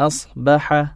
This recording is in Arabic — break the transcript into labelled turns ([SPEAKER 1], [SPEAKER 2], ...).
[SPEAKER 1] أصبح